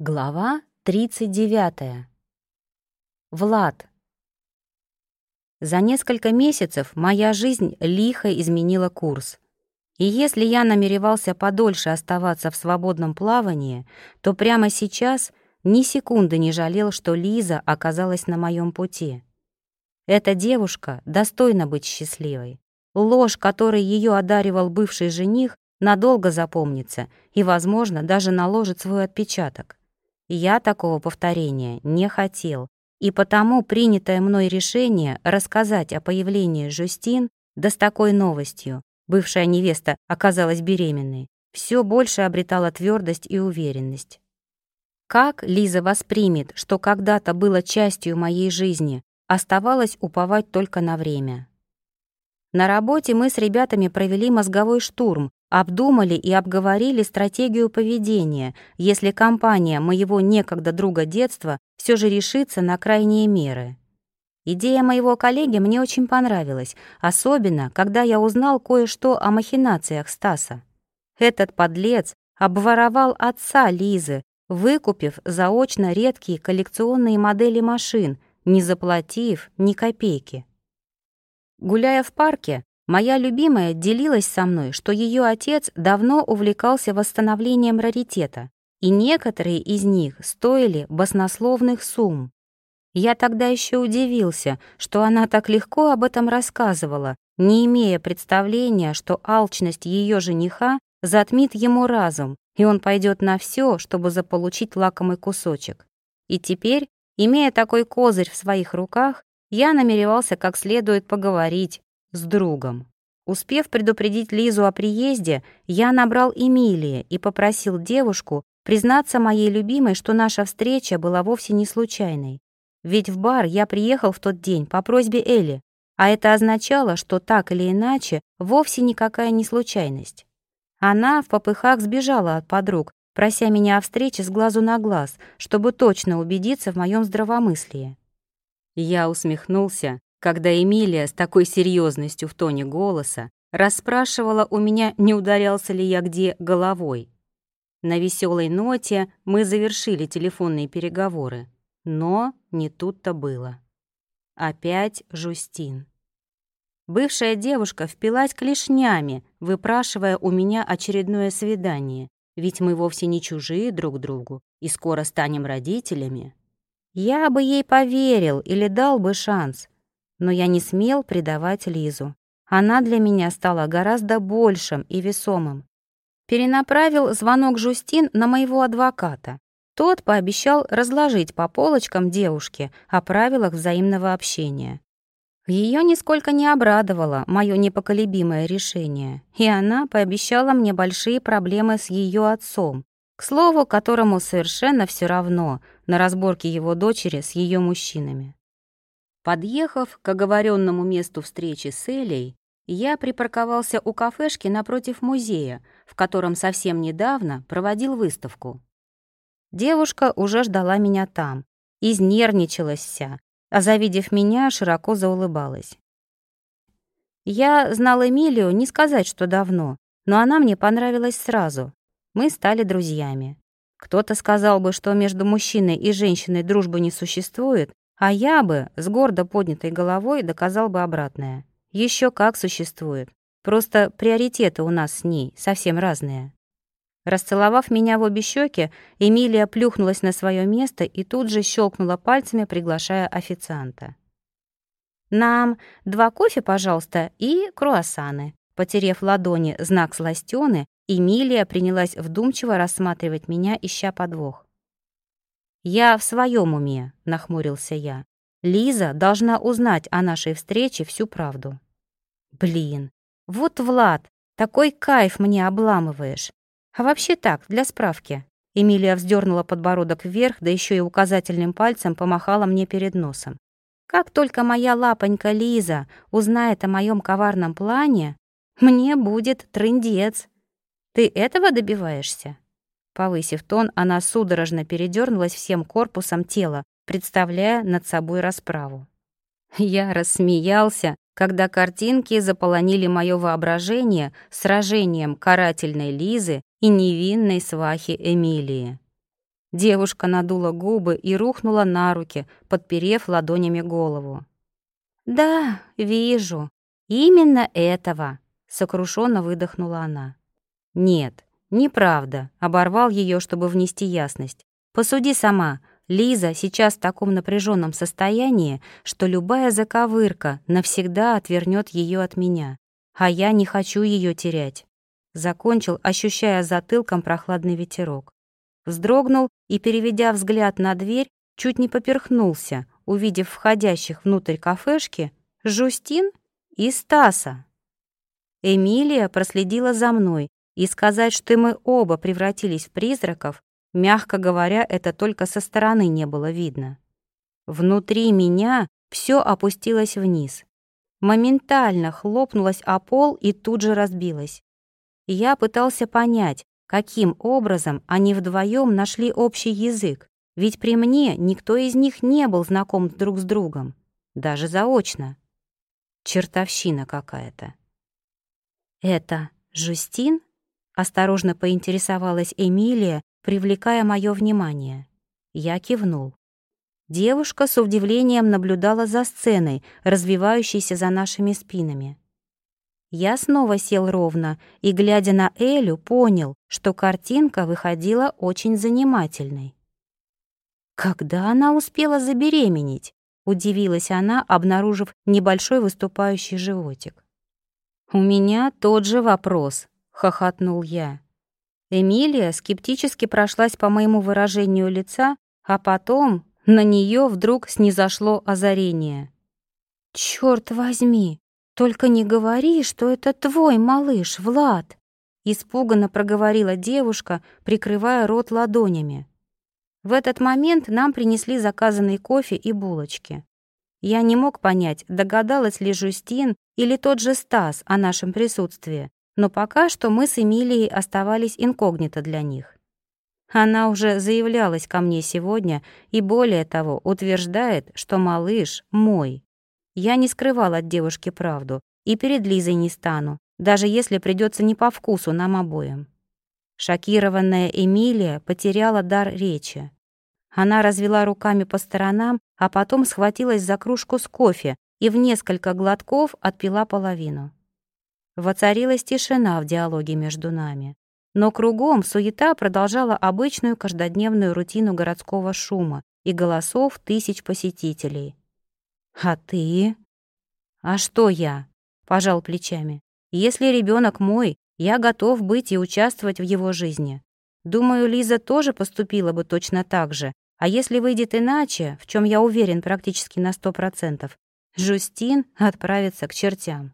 Глава 39. Влад. За несколько месяцев моя жизнь лихо изменила курс. И если я намеревался подольше оставаться в свободном плавании, то прямо сейчас ни секунды не жалел, что Лиза оказалась на моем пути. Эта девушка достойна быть счастливой. Ложь, которой ее одаривал бывший жених, надолго запомнится и, возможно, даже наложит свой отпечаток. Я такого повторения не хотел, и потому принятое мной решение рассказать о появлении Жюстин, да с такой новостью, бывшая невеста оказалась беременной, все больше обретала твердость и уверенность. Как Лиза воспримет, что когда-то было частью моей жизни, оставалось уповать только на время. На работе мы с ребятами провели мозговой штурм, Обдумали и обговорили стратегию поведения, если компания моего некогда друга детства все же решится на крайние меры. Идея моего коллеги мне очень понравилась, особенно, когда я узнал кое-что о махинациях Стаса. Этот подлец обворовал отца Лизы, выкупив заочно редкие коллекционные модели машин, не заплатив ни копейки. Гуляя в парке, Моя любимая делилась со мной, что ее отец давно увлекался восстановлением раритета, и некоторые из них стоили баснословных сумм. Я тогда еще удивился, что она так легко об этом рассказывала, не имея представления, что алчность ее жениха затмит ему разум, и он пойдет на все, чтобы заполучить лакомый кусочек. И теперь, имея такой козырь в своих руках, я намеревался как следует поговорить, с другом. Успев предупредить Лизу о приезде, я набрал Эмилии и попросил девушку признаться моей любимой, что наша встреча была вовсе не случайной. Ведь в бар я приехал в тот день по просьбе Элли, а это означало, что так или иначе вовсе никакая не случайность. Она в попыхах сбежала от подруг, прося меня о встрече с глазу на глаз, чтобы точно убедиться в моем здравомыслии. Я усмехнулся когда Эмилия с такой серьезностью в тоне голоса расспрашивала у меня, не ударялся ли я где головой. На веселой ноте мы завершили телефонные переговоры, но не тут-то было. Опять Жустин. Бывшая девушка впилась клешнями, выпрашивая у меня очередное свидание, ведь мы вовсе не чужие друг другу и скоро станем родителями. Я бы ей поверил или дал бы шанс, но я не смел предавать Лизу. Она для меня стала гораздо большим и весомым. Перенаправил звонок Жустин на моего адвоката. Тот пообещал разложить по полочкам девушке о правилах взаимного общения. Ее нисколько не обрадовало мое непоколебимое решение, и она пообещала мне большие проблемы с ее отцом, к слову, которому совершенно все равно на разборке его дочери с ее мужчинами. Подъехав к оговоренному месту встречи с Элей, я припарковался у кафешки напротив музея, в котором совсем недавно проводил выставку. Девушка уже ждала меня там, изнервничалась вся, а завидев меня, широко заулыбалась. Я знал Эмилию не сказать, что давно, но она мне понравилась сразу. Мы стали друзьями. Кто-то сказал бы, что между мужчиной и женщиной дружбы не существует, а я бы с гордо поднятой головой доказал бы обратное. Еще как существует. Просто приоритеты у нас с ней совсем разные. Расцеловав меня в обе щеки, Эмилия плюхнулась на свое место и тут же щелкнула пальцами, приглашая официанта. «Нам два кофе, пожалуйста, и круассаны». Потерев ладони знак сластёны, Эмилия принялась вдумчиво рассматривать меня, ища подвох. «Я в своем уме», — нахмурился я. «Лиза должна узнать о нашей встрече всю правду». «Блин, вот, Влад, такой кайф мне обламываешь. А вообще так, для справки». Эмилия вздернула подбородок вверх, да еще и указательным пальцем помахала мне перед носом. «Как только моя лапонька Лиза узнает о моем коварном плане, мне будет трындец. Ты этого добиваешься?» Повысив тон, она судорожно передернулась всем корпусом тела, представляя над собой расправу. Я рассмеялся, когда картинки заполонили мое воображение сражением карательной Лизы и невинной свахи Эмилии. Девушка надула губы и рухнула на руки, подперев ладонями голову. «Да, вижу. Именно этого», — сокрушенно выдохнула она. «Нет, неправда», — оборвал ее, чтобы внести ясность. «Посуди сама. Лиза сейчас в таком напряженном состоянии, что любая заковырка навсегда отвернет ее от меня, а я не хочу ее терять». Закончил, ощущая затылком прохладный ветерок вздрогнул и, переведя взгляд на дверь, чуть не поперхнулся, увидев входящих внутрь кафешки Жустин и Стаса. Эмилия проследила за мной, и сказать, что мы оба превратились в призраков, мягко говоря, это только со стороны не было видно. Внутри меня все опустилось вниз. Моментально хлопнулось о пол и тут же разбилось. Я пытался понять, Каким образом они вдвоем нашли общий язык? Ведь при мне никто из них не был знаком друг с другом, даже заочно. Чертовщина какая-то. «Это Жустин?» — осторожно поинтересовалась Эмилия, привлекая мое внимание. Я кивнул. Девушка с удивлением наблюдала за сценой, развивающейся за нашими спинами. Я снова сел ровно и, глядя на Элю, понял, что картинка выходила очень занимательной. «Когда она успела забеременеть?» — удивилась она, обнаружив небольшой выступающий животик. «У меня тот же вопрос», — хохотнул я. Эмилия скептически прошлась по моему выражению лица, а потом на нее вдруг снизошло озарение. «Чёрт возьми, «Только не говори, что это твой малыш, Влад!» Испуганно проговорила девушка, прикрывая рот ладонями. В этот момент нам принесли заказанный кофе и булочки. Я не мог понять, догадалась ли Жустин или тот же Стас о нашем присутствии, но пока что мы с Эмилией оставались инкогнито для них. Она уже заявлялась ко мне сегодня и, более того, утверждает, что малыш мой. Я не скрывал от девушки правду и перед Лизой не стану, даже если придется не по вкусу нам обоим. Шокированная Эмилия потеряла дар речи. Она развела руками по сторонам, а потом схватилась за кружку с кофе и в несколько глотков отпила половину. Воцарилась тишина в диалоге между нами. Но кругом суета продолжала обычную каждодневную рутину городского шума и голосов тысяч посетителей. «А ты?» «А что я?» — пожал плечами. «Если ребенок мой, я готов быть и участвовать в его жизни. Думаю, Лиза тоже поступила бы точно так же. А если выйдет иначе, в чем я уверен практически на сто процентов, Жустин отправится к чертям».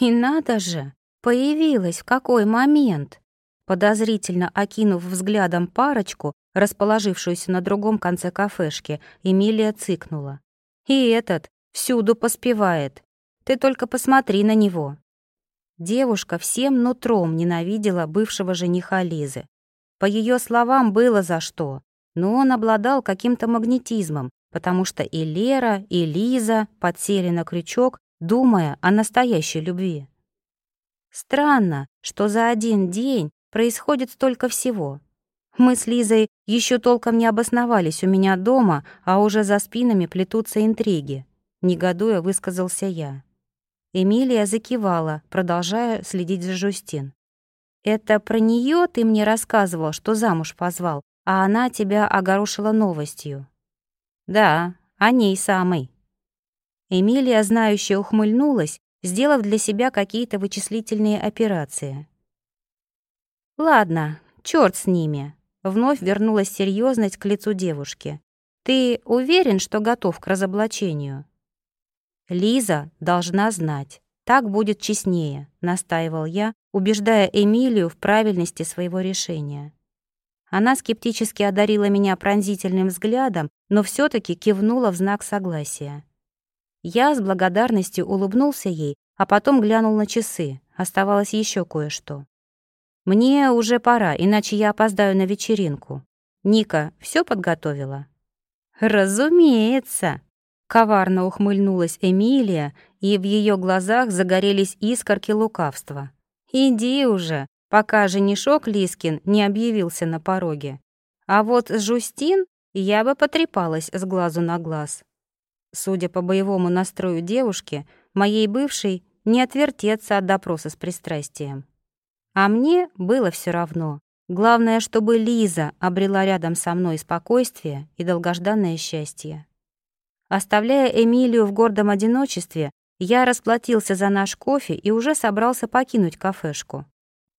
«И надо же! Появилась в какой момент!» Подозрительно окинув взглядом парочку, расположившуюся на другом конце кафешки, Эмилия цыкнула. И этот всюду поспевает. Ты только посмотри на него». Девушка всем нутром ненавидела бывшего жениха Лизы. По ее словам, было за что, но он обладал каким-то магнетизмом, потому что и Лера, и Лиза подсели на крючок, думая о настоящей любви. Странно, что за один день происходит столько всего. Мы с Лизой еще толком не обосновались у меня дома, а уже за спинами плетутся интриги. Негодуя высказался я. Эмилия закивала, продолжая следить за Жустин. «Это про нее ты мне рассказывал, что замуж позвал, а она тебя огорошила новостью?» «Да, о ней самой». Эмилия, знающая, ухмыльнулась, сделав для себя какие-то вычислительные операции. «Ладно, черт с ними. Вновь вернулась серьезность к лицу девушки. «Ты уверен, что готов к разоблачению?» «Лиза должна знать. Так будет честнее», — настаивал я, убеждая Эмилию в правильности своего решения. Она скептически одарила меня пронзительным взглядом, но все таки кивнула в знак согласия. Я с благодарностью улыбнулся ей, а потом глянул на часы. Оставалось еще кое-что. Мне уже пора, иначе я опоздаю на вечеринку. Ника все подготовила? Разумеется. Коварно ухмыльнулась Эмилия, и в ее глазах загорелись искорки лукавства. «Иди уже, пока женишок Лискин не объявился на пороге. А вот с Жустин я бы потрепалась с глазу на глаз. Судя по боевому настрою девушки, моей бывшей не отвертеться от допроса с пристрастием. А мне было все равно. Главное, чтобы Лиза обрела рядом со мной спокойствие и долгожданное счастье. Оставляя Эмилию в гордом одиночестве, я расплатился за наш кофе и уже собрался покинуть кафешку.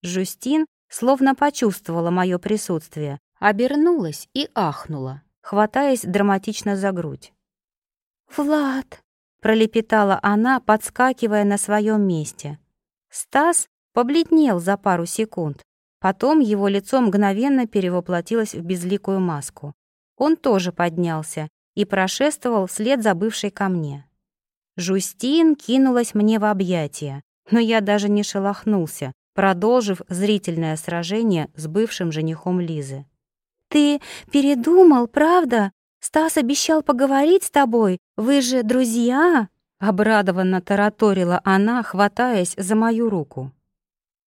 Жустин словно почувствовала мое присутствие, обернулась и ахнула, хватаясь драматично за грудь. «Влад!» — пролепетала она, подскакивая на своем месте. Стас побледнел за пару секунд. Потом его лицо мгновенно перевоплотилось в безликую маску. Он тоже поднялся и прошествовал вслед за бывшей ко мне. Жустин кинулась мне в объятия, но я даже не шелохнулся, продолжив зрительное сражение с бывшим женихом Лизы. «Ты передумал, правда? Стас обещал поговорить с тобой. Вы же друзья?» Обрадованно тараторила она, хватаясь за мою руку.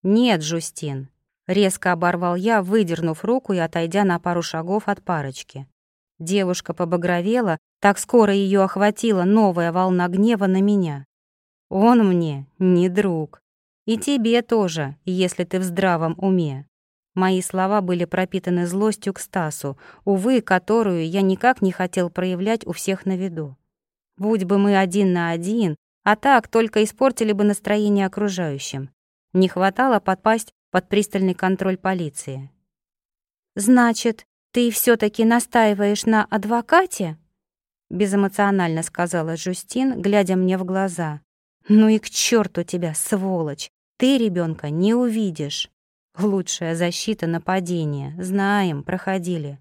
«Нет, Жустин», — резко оборвал я, выдернув руку и отойдя на пару шагов от парочки. Девушка побагровела, так скоро ее охватила новая волна гнева на меня. «Он мне не друг. И тебе тоже, если ты в здравом уме. Мои слова были пропитаны злостью к Стасу, увы, которую я никак не хотел проявлять у всех на виду. Будь бы мы один на один, а так только испортили бы настроение окружающим. Не хватало подпасть под пристальный контроль полиции. «Значит, ты все таки настаиваешь на адвокате?» Безэмоционально сказала Жустин, глядя мне в глаза. «Ну и к черту тебя, сволочь! Ты ребенка не увидишь!» Лучшая защита нападения. Знаем, проходили.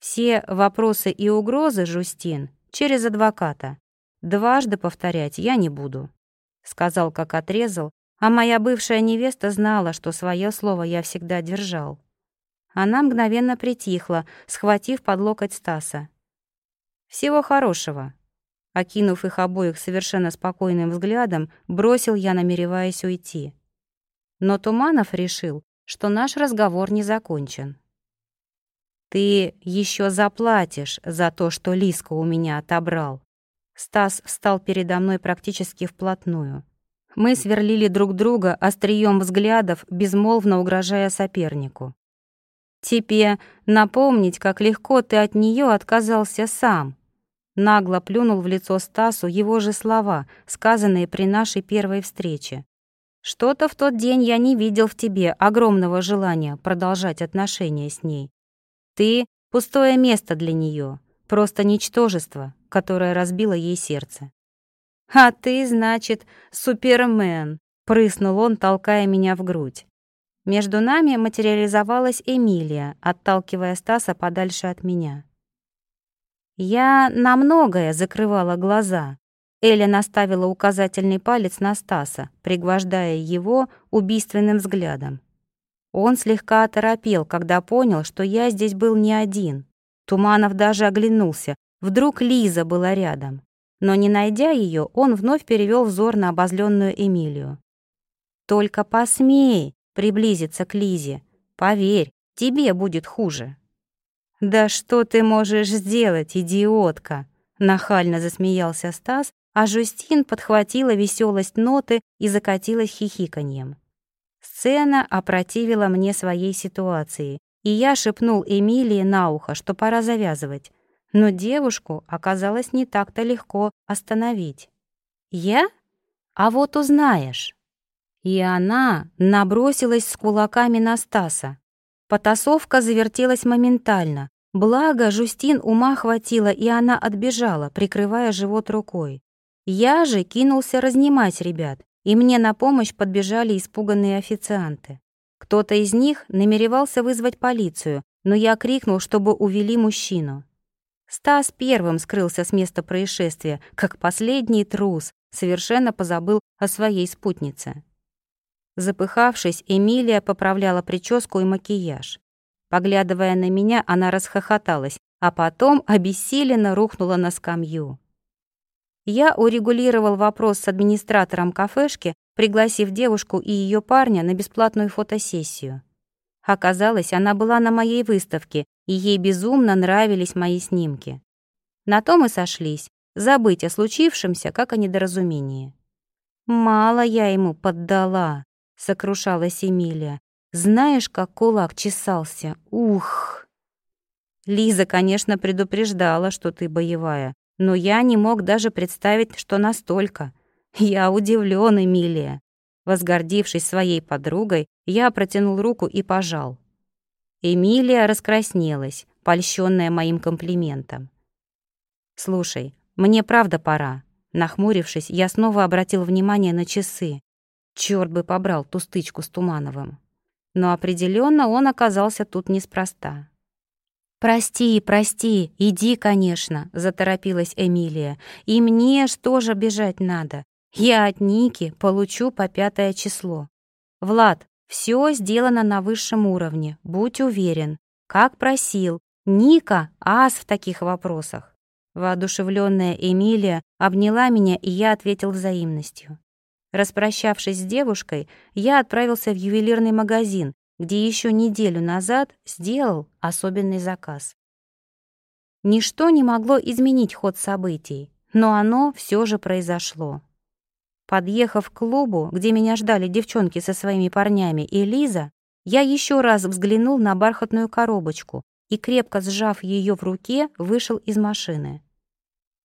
Все вопросы и угрозы, Жустин, через адвоката. Дважды повторять я не буду. Сказал, как отрезал, а моя бывшая невеста знала, что свое слово я всегда держал. Она мгновенно притихла, схватив под локоть Стаса. «Всего хорошего». Окинув их обоих совершенно спокойным взглядом, бросил я, намереваясь уйти. Но Туманов решил, что наш разговор не закончен. «Ты еще заплатишь за то, что Лиску у меня отобрал». Стас встал передо мной практически вплотную. Мы сверлили друг друга острием взглядов, безмолвно угрожая сопернику. «Тебе напомнить, как легко ты от нее отказался сам», Нагло плюнул в лицо Стасу его же слова, сказанные при нашей первой встрече. Что-то в тот день я не видел в тебе огромного желания продолжать отношения с ней. Ты — пустое место для нее, просто ничтожество, которое разбило ей сердце. «А ты, значит, супермен», — прыснул он, толкая меня в грудь. Между нами материализовалась Эмилия, отталкивая Стаса подальше от меня. Я на многое закрывала глаза, Эля наставила указательный палец на Стаса, пригвождая его убийственным взглядом. Он слегка оторопел, когда понял, что я здесь был не один. Туманов даже оглянулся. Вдруг Лиза была рядом. Но не найдя ее, он вновь перевел взор на обозленную Эмилию. «Только посмей приблизиться к Лизе. Поверь, тебе будет хуже». «Да что ты можешь сделать, идиотка?» Нахально засмеялся Стас, а Жустин подхватила веселость ноты и закатилась хихиканьем. Сцена опротивила мне своей ситуации, и я шепнул Эмилии на ухо, что пора завязывать. Но девушку оказалось не так-то легко остановить. «Я? А вот узнаешь». И она набросилась с кулаками на Стаса. Потасовка завертелась моментально. Благо, Жустин ума хватило, и она отбежала, прикрывая живот рукой. Я же кинулся разнимать ребят, и мне на помощь подбежали испуганные официанты. Кто-то из них намеревался вызвать полицию, но я крикнул, чтобы увели мужчину. Стас первым скрылся с места происшествия, как последний трус, совершенно позабыл о своей спутнице. Запыхавшись, Эмилия поправляла прическу и макияж. Поглядывая на меня, она расхохоталась, а потом обессиленно рухнула на скамью. Я урегулировал вопрос с администратором кафешки, пригласив девушку и ее парня на бесплатную фотосессию. Оказалось, она была на моей выставке, и ей безумно нравились мои снимки. На том и сошлись, забыть о случившемся, как о недоразумении. «Мало я ему поддала», — сокрушалась Эмилия. «Знаешь, как кулак чесался? Ух!» Лиза, конечно, предупреждала, что ты боевая, но я не мог даже представить, что настолько. Я удивлен, Эмилия. Возгордившись своей подругой, я протянул руку и пожал. Эмилия раскраснелась, польщенная моим комплиментом. «Слушай, мне правда пора». Нахмурившись, я снова обратил внимание на часы. Чёрт бы побрал ту стычку с Тумановым. Но определенно он оказался тут неспроста. «Прости, прости, иди, конечно», — заторопилась Эмилия. «И мне ж тоже бежать надо. Я от Ники получу по пятое число. Влад, все сделано на высшем уровне, будь уверен. Как просил, Ника — ас в таких вопросах». Воодушевленная Эмилия обняла меня, и я ответил взаимностью. Распрощавшись с девушкой, я отправился в ювелирный магазин, где еще неделю назад сделал особенный заказ. Ничто не могло изменить ход событий, но оно все же произошло. Подъехав к клубу, где меня ждали девчонки со своими парнями и Лиза, я еще раз взглянул на бархатную коробочку и, крепко сжав ее в руке, вышел из машины.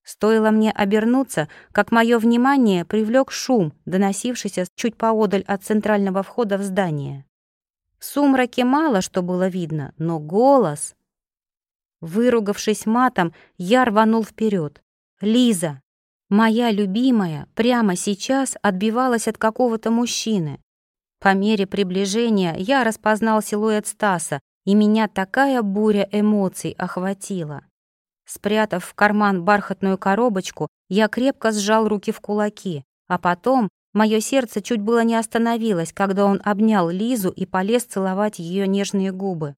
Стоило мне обернуться, как мое внимание привлек шум, доносившийся чуть поодаль от центрального входа в здание. В сумраке мало что было видно, но голос... Выругавшись матом, я рванул вперед. «Лиза!» Моя любимая прямо сейчас отбивалась от какого-то мужчины. По мере приближения я распознал силуэт Стаса, и меня такая буря эмоций охватила. Спрятав в карман бархатную коробочку, я крепко сжал руки в кулаки, а потом Мое сердце чуть было не остановилось, когда он обнял Лизу и полез целовать ее нежные губы.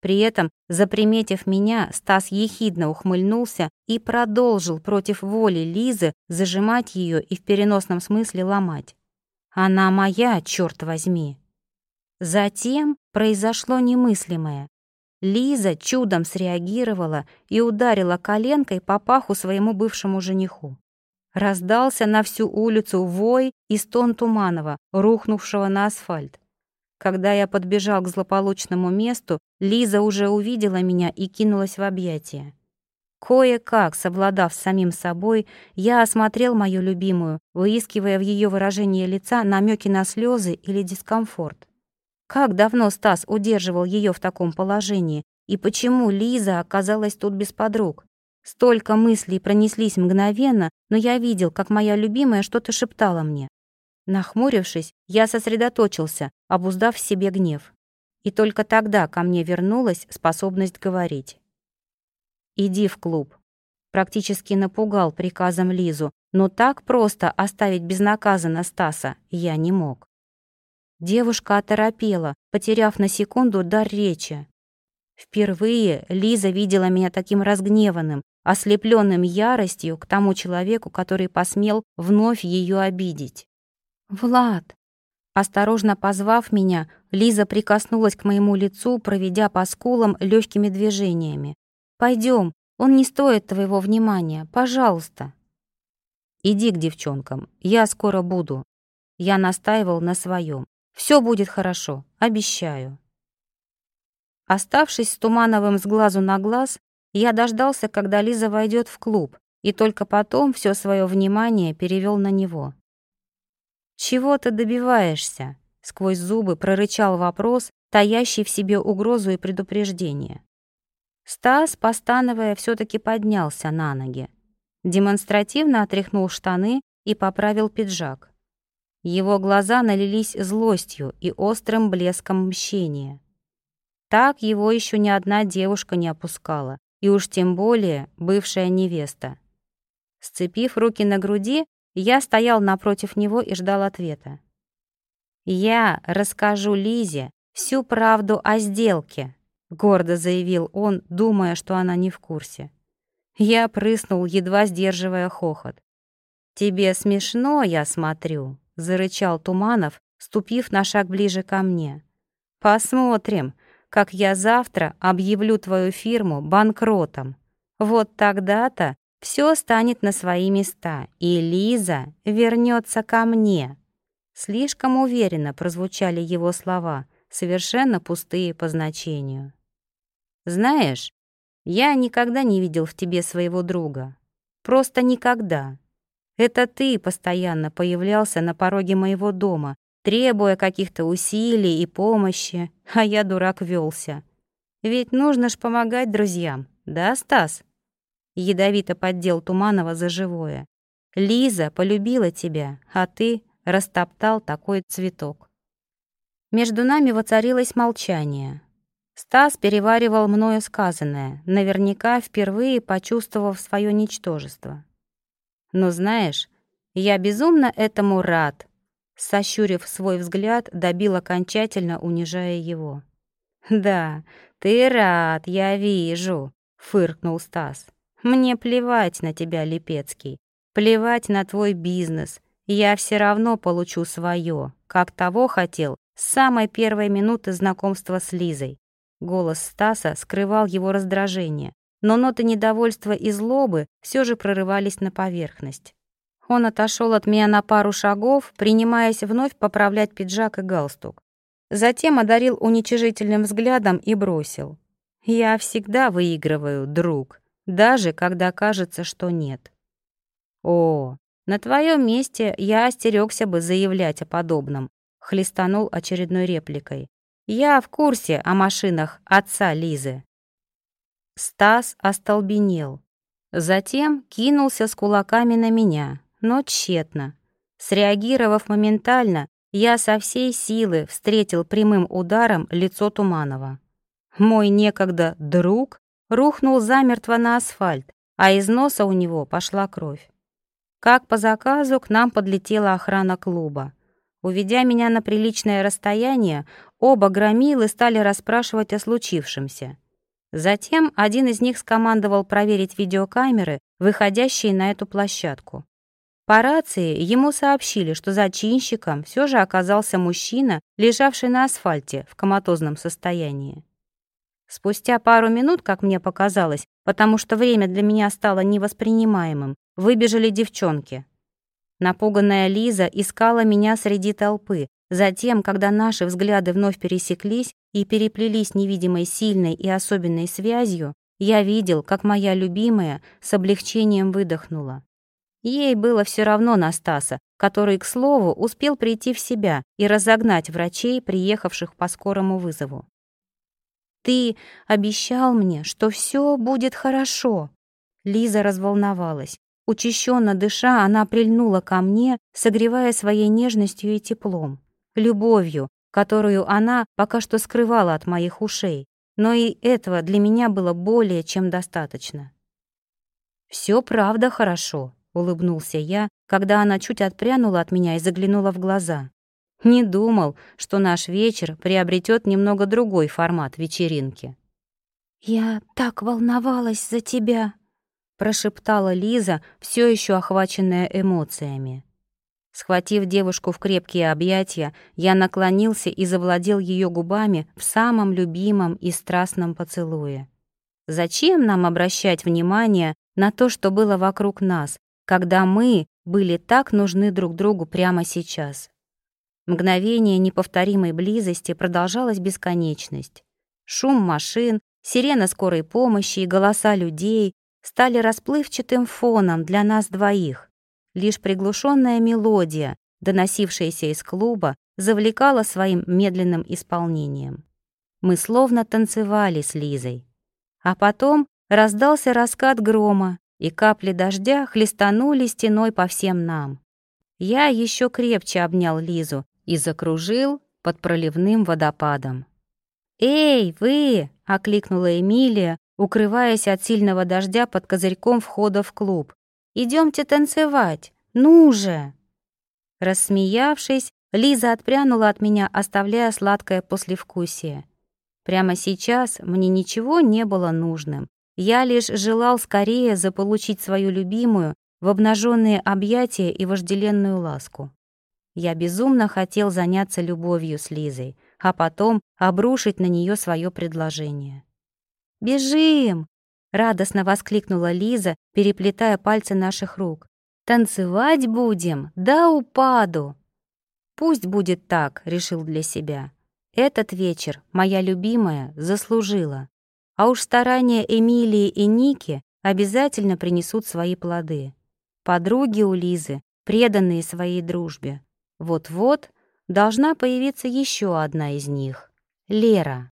При этом, заприметив меня, Стас ехидно ухмыльнулся и продолжил против воли Лизы зажимать ее и в переносном смысле ломать. Она моя, черт возьми. Затем произошло немыслимое. Лиза чудом среагировала и ударила коленкой по паху своему бывшему жениху. Раздался на всю улицу вой и стон Туманова, рухнувшего на асфальт. Когда я подбежал к злополучному месту, Лиза уже увидела меня и кинулась в объятия. Кое-как, совладав с самим собой, я осмотрел мою любимую, выискивая в ее выражении лица намеки на слезы или дискомфорт. Как давно Стас удерживал ее в таком положении, и почему Лиза оказалась тут без подруг? Столько мыслей пронеслись мгновенно, но я видел, как моя любимая что-то шептала мне. Нахмурившись, я сосредоточился, обуздав в себе гнев. И только тогда ко мне вернулась способность говорить. «Иди в клуб». Практически напугал приказом Лизу, но так просто оставить безнаказанно Стаса я не мог. Девушка оторопела, потеряв на секунду дар речи. Впервые Лиза видела меня таким разгневанным, ослепленным яростью к тому человеку, который посмел вновь ее обидеть. «Влад!» Осторожно позвав меня, Лиза прикоснулась к моему лицу, проведя по скулам легкими движениями. «Пойдем, он не стоит твоего внимания, пожалуйста». «Иди к девчонкам, я скоро буду». Я настаивал на своем. «Все будет хорошо, обещаю». Оставшись с Тумановым с глазу на глаз, я дождался, когда Лиза войдет в клуб, и только потом все свое внимание перевел на него. «Чего ты добиваешься?» — сквозь зубы прорычал вопрос, таящий в себе угрозу и предупреждение. Стас, постановая, все таки поднялся на ноги. Демонстративно отряхнул штаны и поправил пиджак. Его глаза налились злостью и острым блеском мщения. Так его еще ни одна девушка не опускала, и уж тем более бывшая невеста. Сцепив руки на груди, я стоял напротив него и ждал ответа. «Я расскажу Лизе всю правду о сделке», — гордо заявил он, думая, что она не в курсе. Я прыснул, едва сдерживая хохот. «Тебе смешно, я смотрю», — зарычал Туманов, ступив на шаг ближе ко мне. Посмотрим, как я завтра объявлю твою фирму банкротом. Вот тогда-то все станет на свои места, и Лиза вернется ко мне». Слишком уверенно прозвучали его слова, совершенно пустые по значению. «Знаешь, я никогда не видел в тебе своего друга. Просто никогда. Это ты постоянно появлялся на пороге моего дома, требуя каких-то усилий и помощи, а я, дурак, велся. Ведь нужно ж помогать друзьям, да, Стас?» Ядовито поддел Туманова за живое. «Лиза полюбила тебя, а ты растоптал такой цветок». Между нами воцарилось молчание. Стас переваривал мною сказанное, наверняка впервые почувствовав свое ничтожество. «Но знаешь, я безумно этому рад», сощурив свой взгляд, добил окончательно, унижая его. «Да, ты рад, я вижу», — фыркнул Стас. «Мне плевать на тебя, Липецкий, плевать на твой бизнес. Я все равно получу свое, как того хотел с самой первой минуты знакомства с Лизой. Голос Стаса скрывал его раздражение, но ноты недовольства и злобы все же прорывались на поверхность. Он отошел от меня на пару шагов, принимаясь вновь поправлять пиджак и галстук. Затем одарил уничижительным взглядом и бросил. «Я всегда выигрываю, друг, даже когда кажется, что нет». «О, на твоем месте я остерегся бы заявлять о подобном», хлестанул очередной репликой. Я в курсе о машинах отца Лизы. Стас остолбенел. Затем кинулся с кулаками на меня, но тщетно. Среагировав моментально, я со всей силы встретил прямым ударом лицо Туманова. Мой некогда друг рухнул замертво на асфальт, а из носа у него пошла кровь. Как по заказу к нам подлетела охрана клуба. Уведя меня на приличное расстояние, оба громилы стали расспрашивать о случившемся. Затем один из них скомандовал проверить видеокамеры, выходящие на эту площадку. По рации ему сообщили, что зачинщиком все же оказался мужчина, лежавший на асфальте в коматозном состоянии. Спустя пару минут, как мне показалось, потому что время для меня стало невоспринимаемым, выбежали девчонки. Напуганная Лиза искала меня среди толпы. Затем, когда наши взгляды вновь пересеклись и переплелись невидимой сильной и особенной связью, я видел, как моя любимая с облегчением выдохнула. Ей было все равно на Стаса, который, к слову, успел прийти в себя и разогнать врачей, приехавших по скорому вызову. «Ты обещал мне, что все будет хорошо». Лиза разволновалась. Учащенно дыша, она прильнула ко мне, согревая своей нежностью и теплом, любовью, которую она пока что скрывала от моих ушей, но и этого для меня было более чем достаточно. «Всё правда хорошо», — улыбнулся я, когда она чуть отпрянула от меня и заглянула в глаза. Не думал, что наш вечер приобретет немного другой формат вечеринки. «Я так волновалась за тебя», прошептала Лиза, все еще охваченная эмоциями. Схватив девушку в крепкие объятия, я наклонился и завладел ее губами в самом любимом и страстном поцелуе. Зачем нам обращать внимание на то, что было вокруг нас, когда мы были так нужны друг другу прямо сейчас? Мгновение неповторимой близости продолжалась бесконечность. Шум машин, сирена скорой помощи и голоса людей, стали расплывчатым фоном для нас двоих. Лишь приглушенная мелодия, доносившаяся из клуба, завлекала своим медленным исполнением. Мы словно танцевали с Лизой. А потом раздался раскат грома, и капли дождя хлестанули стеной по всем нам. Я еще крепче обнял Лизу и закружил под проливным водопадом. «Эй, вы!» — окликнула Эмилия, укрываясь от сильного дождя под козырьком входа в клуб. «Идемте танцевать! Ну же!» Рассмеявшись, Лиза отпрянула от меня, оставляя сладкое послевкусие. Прямо сейчас мне ничего не было нужным. Я лишь желал скорее заполучить свою любимую в обнаженные объятия и вожделенную ласку. Я безумно хотел заняться любовью с Лизой, а потом обрушить на нее свое предложение. «Бежим!» — радостно воскликнула Лиза, переплетая пальцы наших рук. «Танцевать будем до упаду!» «Пусть будет так», — решил для себя. «Этот вечер моя любимая заслужила. А уж старания Эмилии и Ники обязательно принесут свои плоды. Подруги у Лизы, преданные своей дружбе. Вот-вот должна появиться еще одна из них — Лера.